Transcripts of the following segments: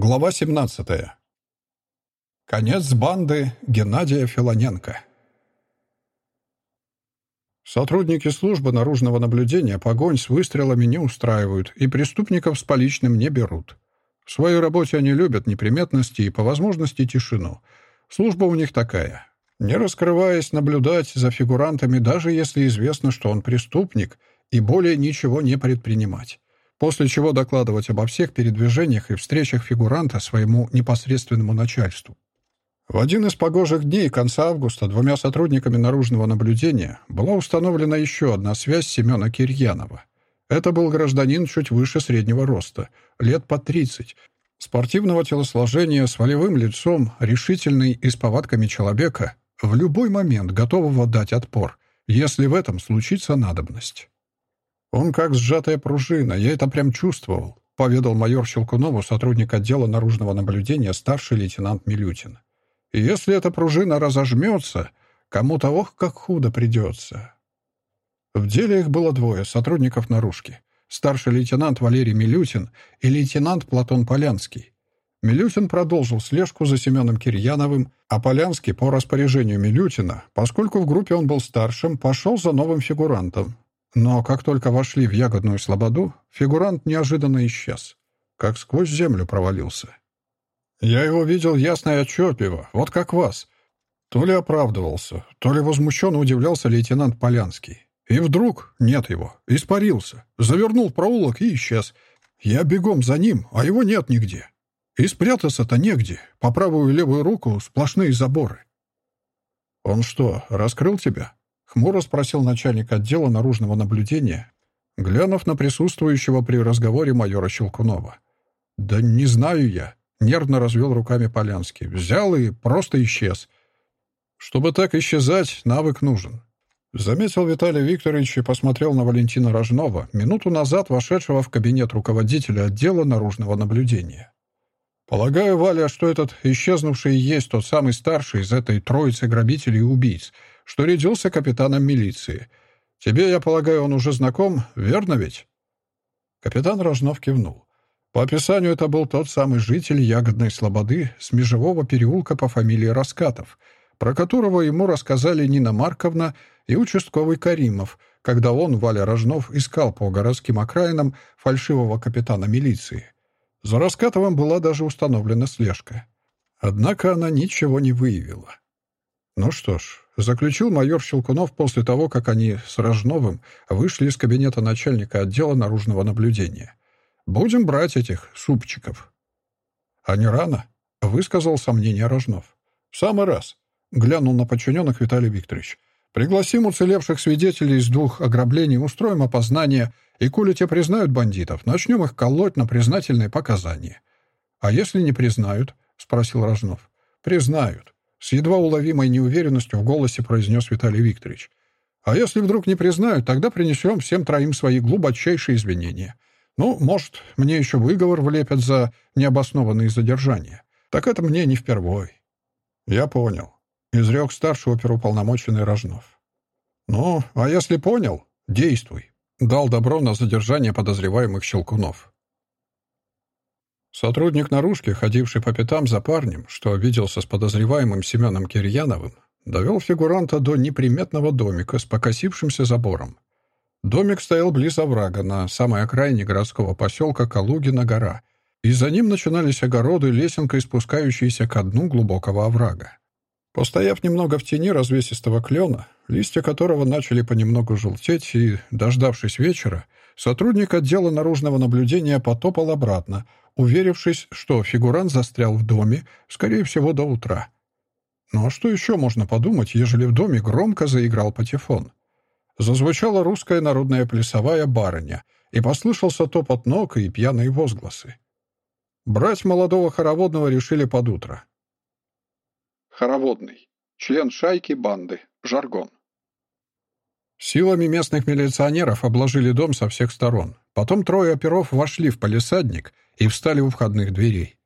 Глава 17. Конец банды Геннадия Филоненко. Сотрудники службы наружного наблюдения погонь с выстрелами не устраивают и преступников с поличным не берут. В своей работе они любят неприметности и, по возможности, тишину. Служба у них такая. Не раскрываясь, наблюдать за фигурантами, даже если известно, что он преступник, и более ничего не предпринимать после чего докладывать обо всех передвижениях и встречах фигуранта своему непосредственному начальству. В один из погожих дней конца августа двумя сотрудниками наружного наблюдения была установлена еще одна связь Семена Кирьянова. Это был гражданин чуть выше среднего роста, лет по 30, спортивного телосложения, с волевым лицом, решительный и с повадками человека, в любой момент готового дать отпор, если в этом случится надобность. «Он как сжатая пружина, я это прям чувствовал», — поведал майор Щелкунову, сотрудник отдела наружного наблюдения, старший лейтенант Милютин. «И если эта пружина разожмется, кому-то ох, как худо придется». В деле их было двое, сотрудников наружки. Старший лейтенант Валерий Милютин и лейтенант Платон Полянский. Милютин продолжил слежку за Семеном Кирьяновым, а Полянский по распоряжению Милютина, поскольку в группе он был старшим, пошел за новым фигурантом, но как только вошли в ягодную слободу, фигурант неожиданно исчез. Как сквозь землю провалился. Я его видел ясно и отчетливо, вот как вас. То ли оправдывался, то ли возмущенно удивлялся лейтенант Полянский. И вдруг нет его, испарился, завернул проулок и исчез. Я бегом за ним, а его нет нигде. И спрятаться-то негде, по правую и левую руку сплошные заборы. «Он что, раскрыл тебя?» Хмуро спросил начальник отдела наружного наблюдения, глянув на присутствующего при разговоре майора Щелкунова. «Да не знаю я», — нервно развел руками Полянский. «Взял и просто исчез». «Чтобы так исчезать, навык нужен», — заметил Виталий Викторович и посмотрел на Валентина Рожнова, минуту назад вошедшего в кабинет руководителя отдела наружного наблюдения. «Полагаю, Валя, что этот исчезнувший есть тот самый старший из этой троицы грабителей и убийц, что рядился капитаном милиции. Тебе, я полагаю, он уже знаком, верно ведь?» Капитан Рожнов кивнул. По описанию это был тот самый житель Ягодной Слободы с межевого переулка по фамилии Раскатов, про которого ему рассказали Нина Марковна и участковый Каримов, когда он, Валя Рожнов, искал по городским окраинам фальшивого капитана милиции. За Раскатовым была даже установлена слежка. Однако она ничего не выявила. Ну что ж, заключил майор Щелкунов после того, как они с Рожновым вышли из кабинета начальника отдела наружного наблюдения. «Будем брать этих супчиков». «А не рано?» — высказал сомнение Рожнов. «В самый раз», — глянул на подчиненных Виталий Викторович. «Пригласим уцелевших свидетелей из двух ограблений, устроим опознание, и, коли те признают бандитов, начнем их колоть на признательные показания». «А если не признают?» — спросил Рожнов. «Признают. С едва уловимой неуверенностью в голосе произнес Виталий Викторович. «А если вдруг не признают, тогда принесем всем троим свои глубочайшие извинения. Ну, может, мне еще выговор влепят за необоснованные задержания. Так это мне не впервой». «Я понял», — изрек старший оперуполномоченный Рожнов. «Ну, а если понял, действуй», — дал добро на задержание подозреваемых Щелкунов. Сотрудник наружки, ходивший по пятам за парнем, что виделся с подозреваемым Семеном Кирьяновым, довел фигуранта до неприметного домика с покосившимся забором. Домик стоял близ оврага на самой окраине городского поселка Калугина-гора, и за ним начинались огороды, лесенкой спускающиеся ко дну глубокого оврага. Постояв немного в тени развесистого клена, листья которого начали понемногу желтеть, и, дождавшись вечера, сотрудник отдела наружного наблюдения потопал обратно, уверившись, что фигурант застрял в доме, скорее всего, до утра. Ну а что еще можно подумать, ежели в доме громко заиграл патефон? Зазвучала русская народная плясовая барыня, и послышался топот ног и пьяные возгласы. Брать молодого хороводного решили под утро. Хороводный. Член шайки банды. Жаргон. Силами местных милиционеров обложили дом со всех сторон. Потом трое оперов вошли в палисадник и встали у входных дверей.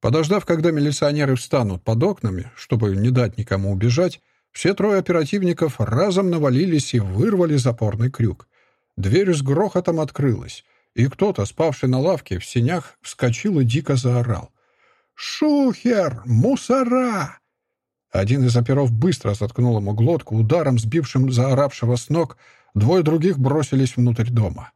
Подождав, когда милиционеры встанут под окнами, чтобы не дать никому убежать, все трое оперативников разом навалились и вырвали запорный крюк. Дверь с грохотом открылась, и кто-то, спавший на лавке в сенях, вскочил и дико заорал. «Шухер! Мусора!» Один из оперов быстро заткнул ему глотку ударом, сбившим заоравшего с ног, двое других бросились внутрь дома.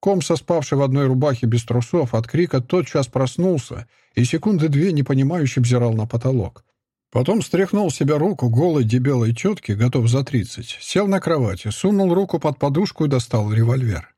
Комса, спавший в одной рубахе без трусов, от крика тотчас проснулся и секунды две непонимающе взирал на потолок. Потом стряхнул себя руку голой дебелой тетки, готов за тридцать, сел на кровати, сунул руку под подушку и достал револьвер.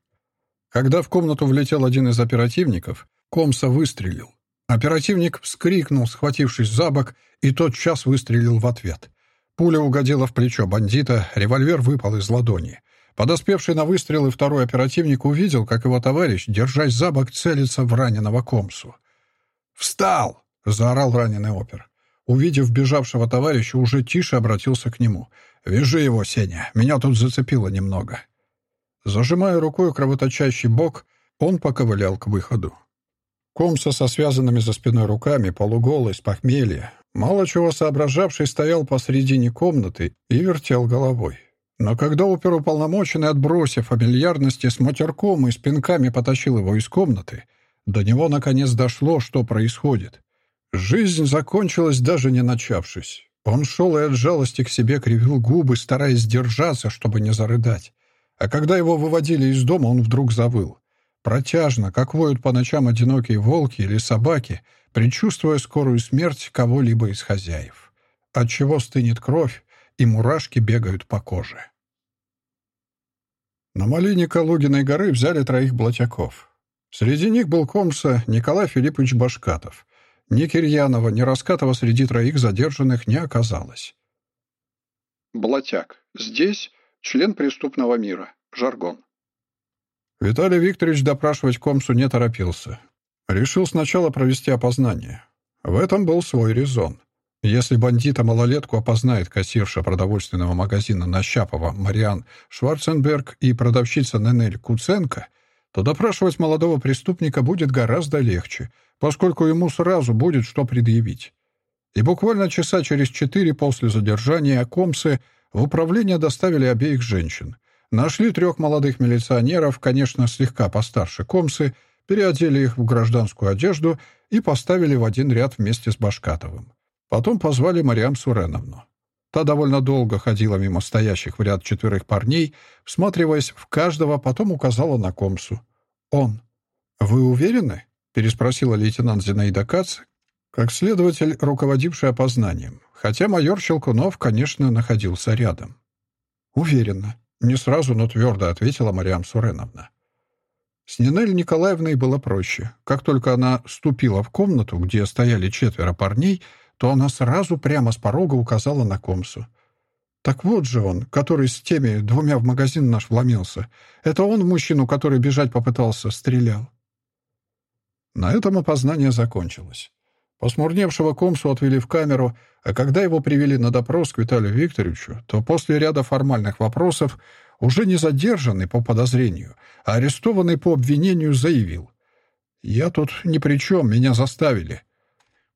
Когда в комнату влетел один из оперативников, Комса выстрелил. Оперативник вскрикнул, схватившись за бок, и тот час выстрелил в ответ. Пуля угодила в плечо бандита, револьвер выпал из ладони. Подоспевший на выстрелы второй оперативник увидел, как его товарищ, держась за бок, целится в раненого Комсу. «Встал!» — заорал раненый опер. Увидев бежавшего товарища, уже тише обратился к нему. «Вяжи его, Сеня, меня тут зацепило немного». Зажимая рукой кровоточащий бок, он поковылял к выходу. Комса со связанными за спиной руками, полуголый, с похмелья, мало чего соображавший, стоял посредине комнаты и вертел головой. Но когда оперуполномоченный, отбросив фамильярности с матерком и с пинками потащил его из комнаты, до него наконец дошло, что происходит. Жизнь закончилась, даже не начавшись. Он шел и от жалости к себе кривил губы, стараясь сдержаться, чтобы не зарыдать. А когда его выводили из дома, он вдруг завыл. Протяжно, как воют по ночам одинокие волки или собаки, предчувствуя скорую смерть кого-либо из хозяев. Отчего стынет кровь, и мурашки бегают по коже. На малине Калугиной горы взяли троих блатяков. Среди них был комса Николай Филиппович Башкатов. Ни Кирьянова, ни Раскатова среди троих задержанных не оказалось. Блатяк. Здесь член преступного мира. Жаргон. Виталий Викторович допрашивать Комсу не торопился. Решил сначала провести опознание. В этом был свой резон. Если бандита-малолетку опознает кассирша продовольственного магазина Нащапова Мариан Шварценберг и продавщица Ненель Куценко, то допрашивать молодого преступника будет гораздо легче, поскольку ему сразу будет что предъявить. И буквально часа через четыре после задержания Комсы в управление доставили обеих женщин. Нашли трех молодых милиционеров, конечно, слегка постарше Комсы, переодели их в гражданскую одежду и поставили в один ряд вместе с Башкатовым. Потом позвали Мариам Суреновну. Та довольно долго ходила мимо стоящих в ряд четверых парней, всматриваясь в каждого, потом указала на Комсу. «Он». «Вы уверены?» — переспросила лейтенант Зинаида Кац, как следователь, руководивший опознанием, хотя майор Щелкунов, конечно, находился рядом. «Уверенно», не сразу, но твердо ответила Мариам Суреновна. С Нинель Николаевной было проще. Как только она ступила в комнату, где стояли четверо парней, то она сразу прямо с порога указала на Комсу. «Так вот же он, который с теми двумя в магазин наш вломился. Это он мужчину, который бежать попытался, стрелял». На этом опознание закончилось. Посмурневшего Комсу отвели в камеру, а когда его привели на допрос к Виталию Викторовичу, то после ряда формальных вопросов уже не задержанный по подозрению, а арестованный по обвинению заявил. «Я тут ни при чем, меня заставили».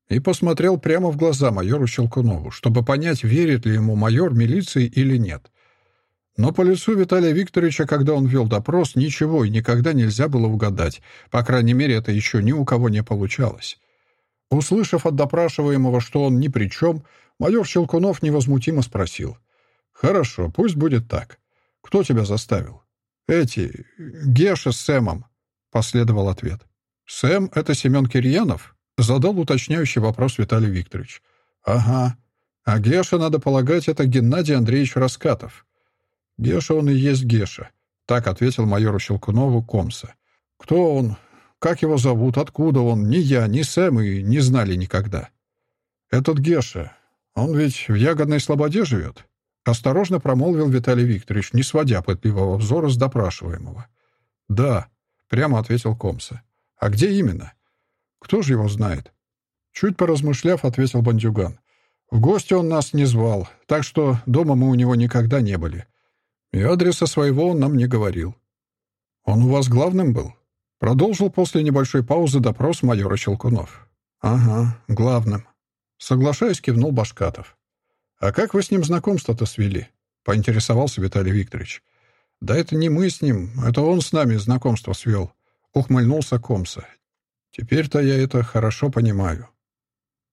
И посмотрел прямо в глаза майору Щелкунову, чтобы понять, верит ли ему майор милиции или нет. Но по лицу Виталия Викторовича, когда он вел допрос, ничего и никогда нельзя было угадать. По крайней мере, это еще ни у кого не получалось. Услышав от допрашиваемого, что он ни при чем, майор Щелкунов невозмутимо спросил. «Хорошо, пусть будет так. Кто тебя заставил?» «Эти... Геша с Сэмом», — последовал ответ. «Сэм — это Семен Кирьянов?» — задал уточняющий вопрос Виталий Викторович. «Ага. А Геша, надо полагать, это Геннадий Андреевич Раскатов». «Геша он и есть Геша», — так ответил майору Щелкунову Комса. «Кто он? Как его зовут? Откуда он? Ни я, ни Сэм и не знали никогда. Этот Геша, он ведь в Ягодной Слободе живет? Осторожно промолвил Виталий Викторович, не сводя пытливого взора с допрашиваемого. Да, прямо ответил Комса. А где именно? Кто же его знает? Чуть поразмышляв, ответил бандюган. В гости он нас не звал, так что дома мы у него никогда не были. И адреса своего он нам не говорил. Он у вас главным был? Продолжил после небольшой паузы допрос майора Щелкунов. «Ага, главным». Соглашаясь, кивнул Башкатов. «А как вы с ним знакомство-то свели?» — поинтересовался Виталий Викторович. «Да это не мы с ним, это он с нами знакомство свел», — ухмыльнулся Комса. «Теперь-то я это хорошо понимаю».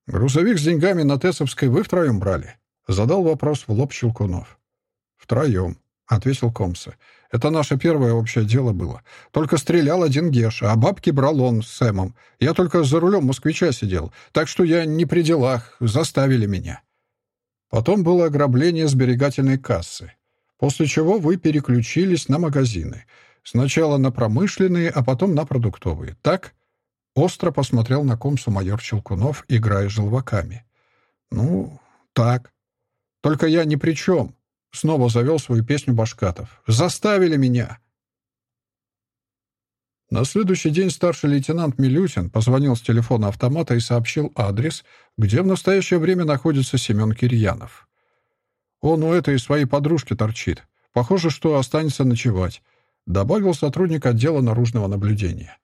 «Грузовик с деньгами на Тесовской вы втроем брали?» — задал вопрос в лоб Щелкунов. «Втроем», — ответил Комса. «Это наше первое общее дело было. Только стрелял один Геша, а бабки брал он с Сэмом. Я только за рулем москвича сидел, так что я не при делах, заставили меня». Потом было ограбление сберегательной кассы, после чего вы переключились на магазины. Сначала на промышленные, а потом на продуктовые. Так?» Остро посмотрел на комсу майор Челкунов, играя желваками. «Ну, так. Только я ни при чем. Снова завел свою песню Башкатов. «Заставили меня!» На следующий день старший лейтенант Милютин позвонил с телефона автомата и сообщил адрес, где в настоящее время находится Семен Кирьянов. «Он у этой своей подружки торчит. Похоже, что останется ночевать», — добавил сотрудник отдела наружного наблюдения.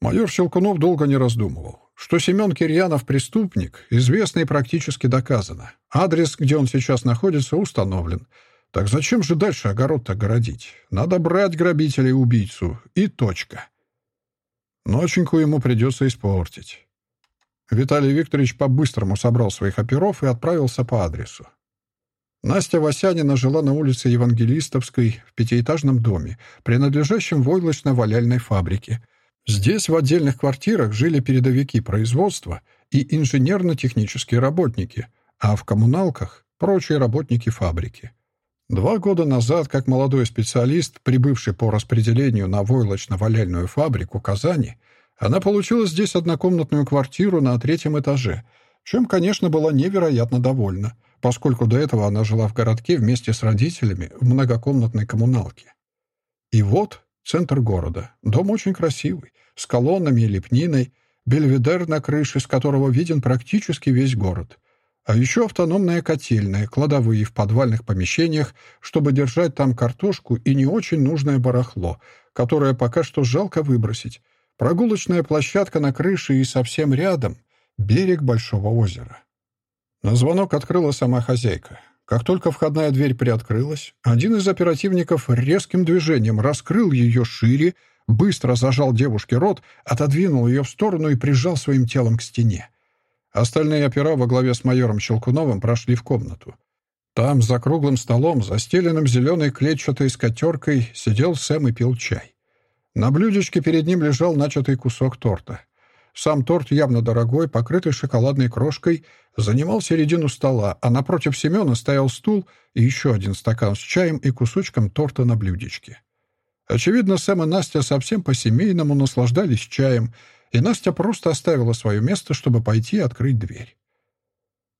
Майор Щелкунов долго не раздумывал. Что Семен Кирьянов преступник, известно и практически доказано. Адрес, где он сейчас находится, установлен. Так зачем же дальше огород-то городить? Надо брать грабителя и убийцу. И точка. Ноченьку ему придется испортить. Виталий Викторович по-быстрому собрал своих оперов и отправился по адресу. Настя Васянина жила на улице Евангелистовской в пятиэтажном доме, принадлежащем войлочно-валяльной фабрике — Здесь в отдельных квартирах жили передовики производства и инженерно-технические работники, а в коммуналках — прочие работники фабрики. Два года назад, как молодой специалист, прибывший по распределению на войлочно-валяльную фабрику Казани, она получила здесь однокомнатную квартиру на третьем этаже, чем, конечно, была невероятно довольна, поскольку до этого она жила в городке вместе с родителями в многокомнатной коммуналке. И вот Центр города. Дом очень красивый, с колоннами и лепниной, бельведер на крыше, с которого виден практически весь город. А еще автономная котельная, кладовые в подвальных помещениях, чтобы держать там картошку и не очень нужное барахло, которое пока что жалко выбросить. Прогулочная площадка на крыше и совсем рядом — берег Большого озера. На звонок открыла сама хозяйка. Как только входная дверь приоткрылась, один из оперативников резким движением раскрыл ее шире, быстро зажал девушке рот, отодвинул ее в сторону и прижал своим телом к стене. Остальные опера во главе с майором Щелкуновым прошли в комнату. Там, за круглым столом, застеленным зеленой клетчатой скатеркой, сидел Сэм и пил чай. На блюдечке перед ним лежал начатый кусок торта. Сам торт, явно дорогой, покрытый шоколадной крошкой, занимал середину стола, а напротив Семена стоял стул и еще один стакан с чаем и кусочком торта на блюдечке. Очевидно, Сэм и Настя совсем по-семейному наслаждались чаем, и Настя просто оставила свое место, чтобы пойти открыть дверь.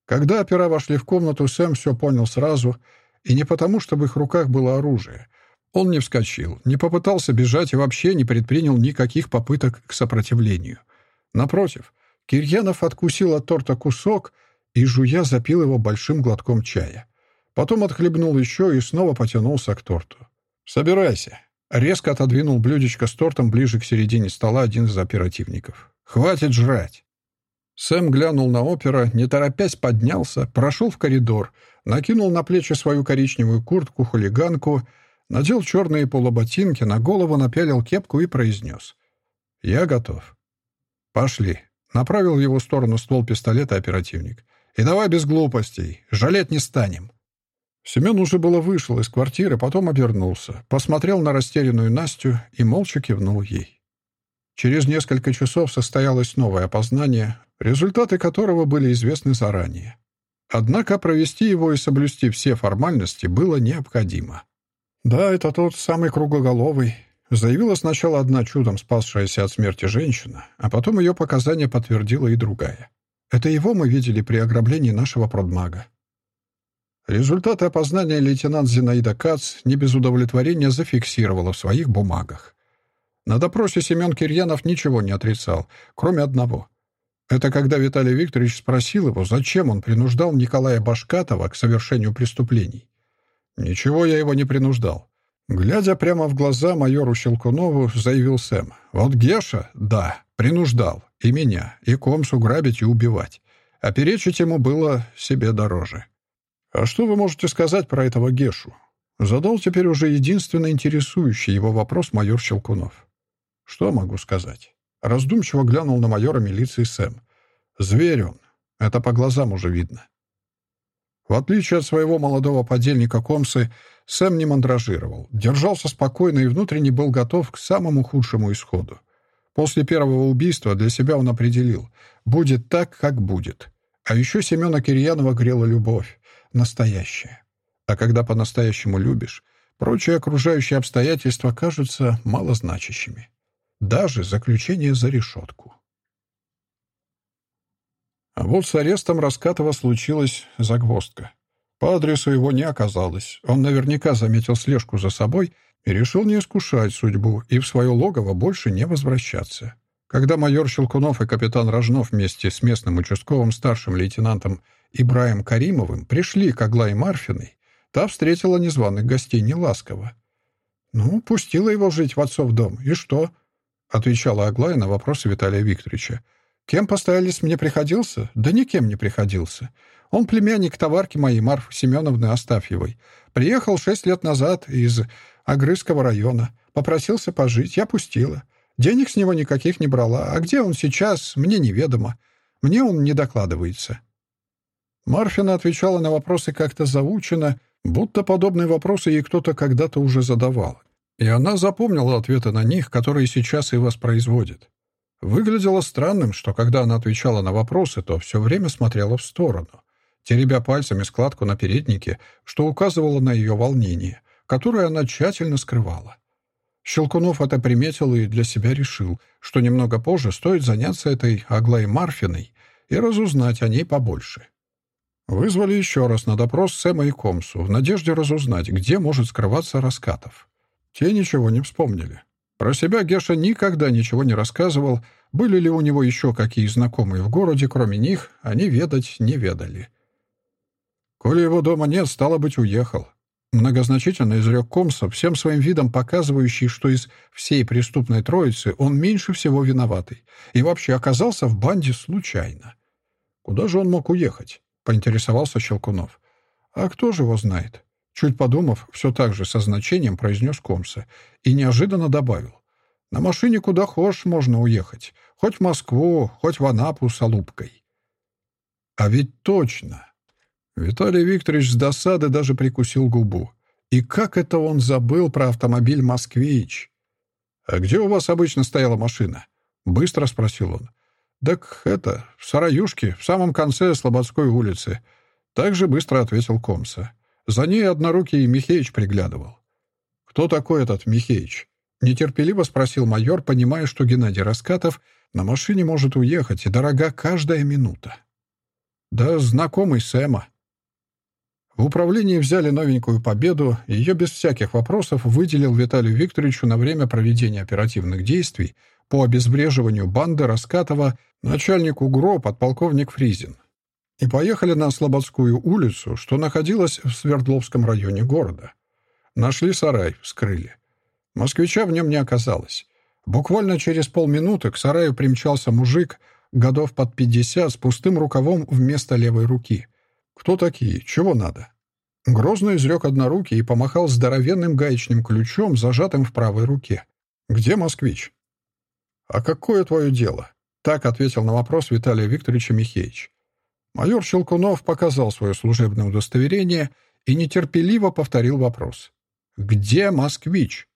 Когда опера вошли в комнату, Сэм все понял сразу, и не потому, что в их руках было оружие. Он не вскочил, не попытался бежать и вообще не предпринял никаких попыток к сопротивлению — Напротив, Кирьянов откусил от торта кусок и, жуя, запил его большим глотком чая. Потом отхлебнул еще и снова потянулся к торту. «Собирайся!» Резко отодвинул блюдечко с тортом ближе к середине стола один из оперативников. «Хватит жрать!» Сэм глянул на опера, не торопясь поднялся, прошел в коридор, накинул на плечи свою коричневую куртку-хулиганку, надел черные полуботинки, на голову напялил кепку и произнес. «Я готов». «Пошли», — направил в его сторону ствол пистолета оперативник. «И давай без глупостей, жалеть не станем». Семен уже было вышел из квартиры, потом обернулся, посмотрел на растерянную Настю и молча кивнул ей. Через несколько часов состоялось новое опознание, результаты которого были известны заранее. Однако провести его и соблюсти все формальности было необходимо. «Да, это тот самый круглоголовый, Заявила сначала одна чудом спасшаяся от смерти женщина, а потом ее показания подтвердила и другая. Это его мы видели при ограблении нашего продмага. Результаты опознания лейтенант Зинаида Кац не без удовлетворения зафиксировала в своих бумагах. На допросе Семен Кирьянов ничего не отрицал, кроме одного. Это когда Виталий Викторович спросил его, зачем он принуждал Николая Башкатова к совершению преступлений. «Ничего я его не принуждал. Глядя прямо в глаза майору Щелкунову, заявил Сэм. «Вот Геша, да, принуждал. И меня, и Комсу грабить и убивать. А перечить ему было себе дороже». «А что вы можете сказать про этого Гешу?» Задал теперь уже единственно интересующий его вопрос майор Щелкунов. «Что могу сказать?» Раздумчиво глянул на майора милиции Сэм. «Зверь он. Это по глазам уже видно. В отличие от своего молодого подельника Комсы, Сэм не мандражировал, держался спокойно и внутренне был готов к самому худшему исходу. После первого убийства для себя он определил — будет так, как будет. А еще Семена Кирьянова грела любовь. Настоящая. А когда по-настоящему любишь, прочие окружающие обстоятельства кажутся малозначащими. Даже заключение за решетку. А вот с арестом Раскатова случилась загвоздка. По адресу его не оказалось. Он наверняка заметил слежку за собой и решил не искушать судьбу и в свое логово больше не возвращаться. Когда майор Щелкунов и капитан Рожнов вместе с местным участковым старшим лейтенантом Ибраем Каримовым пришли к Аглае Марфиной, та встретила незваных гостей неласково. «Ну, пустила его жить в отцов дом. И что?» — отвечала Аглая на вопросы Виталия Викторовича. «Кем постоялись мне приходился? Да никем не приходился. Он племянник товарки моей Марфы Семеновны Астафьевой. Приехал шесть лет назад из Агрызского района. Попросился пожить. Я пустила. Денег с него никаких не брала. А где он сейчас, мне неведомо. Мне он не докладывается. Марфина отвечала на вопросы как-то заучено, будто подобные вопросы ей кто-то когда-то уже задавал. И она запомнила ответы на них, которые сейчас и воспроизводит. Выглядело странным, что когда она отвечала на вопросы, то все время смотрела в сторону, теребя пальцами складку на переднике, что указывало на ее волнение, которое она тщательно скрывала. Щелкунов это приметил и для себя решил, что немного позже стоит заняться этой Аглой Марфиной и разузнать о ней побольше. Вызвали еще раз на допрос Сэма и Комсу в надежде разузнать, где может скрываться Раскатов. Те ничего не вспомнили. Про себя Геша никогда ничего не рассказывал, были ли у него еще какие знакомые в городе, кроме них, они ведать не ведали. Коли его дома нет, стало быть, уехал. Многозначительно изрек Комсов, всем своим видом показывающий, что из всей преступной троицы он меньше всего виноватый и вообще оказался в банде случайно. Куда же он мог уехать? — поинтересовался Щелкунов. «А кто же его знает?» Чуть подумав, все так же со значением произнес Комса и неожиданно добавил. «На машине куда хочешь можно уехать. Хоть в Москву, хоть в Анапу с Алубкой». «А ведь точно!» Виталий Викторович с досады даже прикусил губу. И как это он забыл про автомобиль «Москвич»? «А где у вас обычно стояла машина?» — быстро спросил он. «Так это, в Сараюшке, в самом конце Слободской улицы». Так же быстро ответил Комса. За ней однорукий Михеич приглядывал. «Кто такой этот Михеич?» Нетерпеливо спросил майор, понимая, что Геннадий Раскатов на машине может уехать, и дорога каждая минута. «Да знакомый Сэма». В управлении взяли новенькую победу, ее без всяких вопросов выделил Виталию Викторовичу на время проведения оперативных действий по обезвреживанию банды Раскатова начальник УГРО подполковник Фризин. И поехали на Слободскую улицу, что находилась в Свердловском районе города. Нашли сарай, вскрыли. Москвича в нем не оказалось. Буквально через полминуты к сараю примчался мужик, годов под пятьдесят, с пустым рукавом вместо левой руки. Кто такие? Чего надо? Грозно изрек однорукий и помахал здоровенным гаечным ключом, зажатым в правой руке. «Где москвич?» «А какое твое дело?» Так ответил на вопрос Виталия Викторовича Михеевич. Майор Щелкунов показал свое служебное удостоверение и нетерпеливо повторил вопрос. «Где москвич?»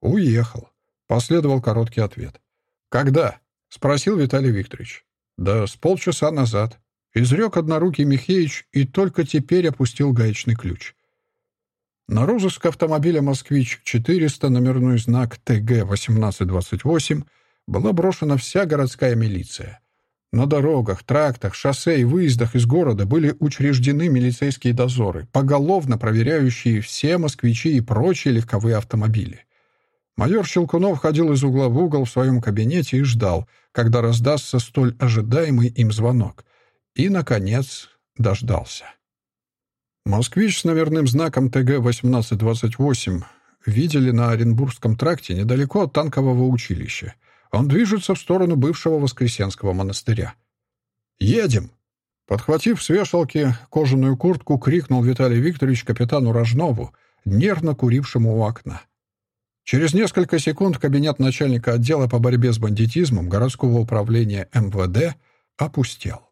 «Уехал», — последовал короткий ответ. «Когда?» — спросил Виталий Викторович. «Да с полчаса назад». Изрек однорукий Михеич и только теперь опустил гаечный ключ. На розыск автомобиля «Москвич-400» номерной знак ТГ-1828 была брошена вся городская милиция. На дорогах, трактах, шоссе и выездах из города были учреждены милицейские дозоры, поголовно проверяющие все москвичи и прочие легковые автомобили. Майор Щелкунов ходил из угла в угол в своем кабинете и ждал, когда раздастся столь ожидаемый им звонок. И, наконец, дождался. Москвич с номерным знаком ТГ-1828 видели на Оренбургском тракте недалеко от танкового училища. Он движется в сторону бывшего Воскресенского монастыря. «Едем!» Подхватив с вешалки кожаную куртку, крикнул Виталий Викторович капитану Рожнову, нервно курившему у окна. Через несколько секунд кабинет начальника отдела по борьбе с бандитизмом городского управления МВД опустел.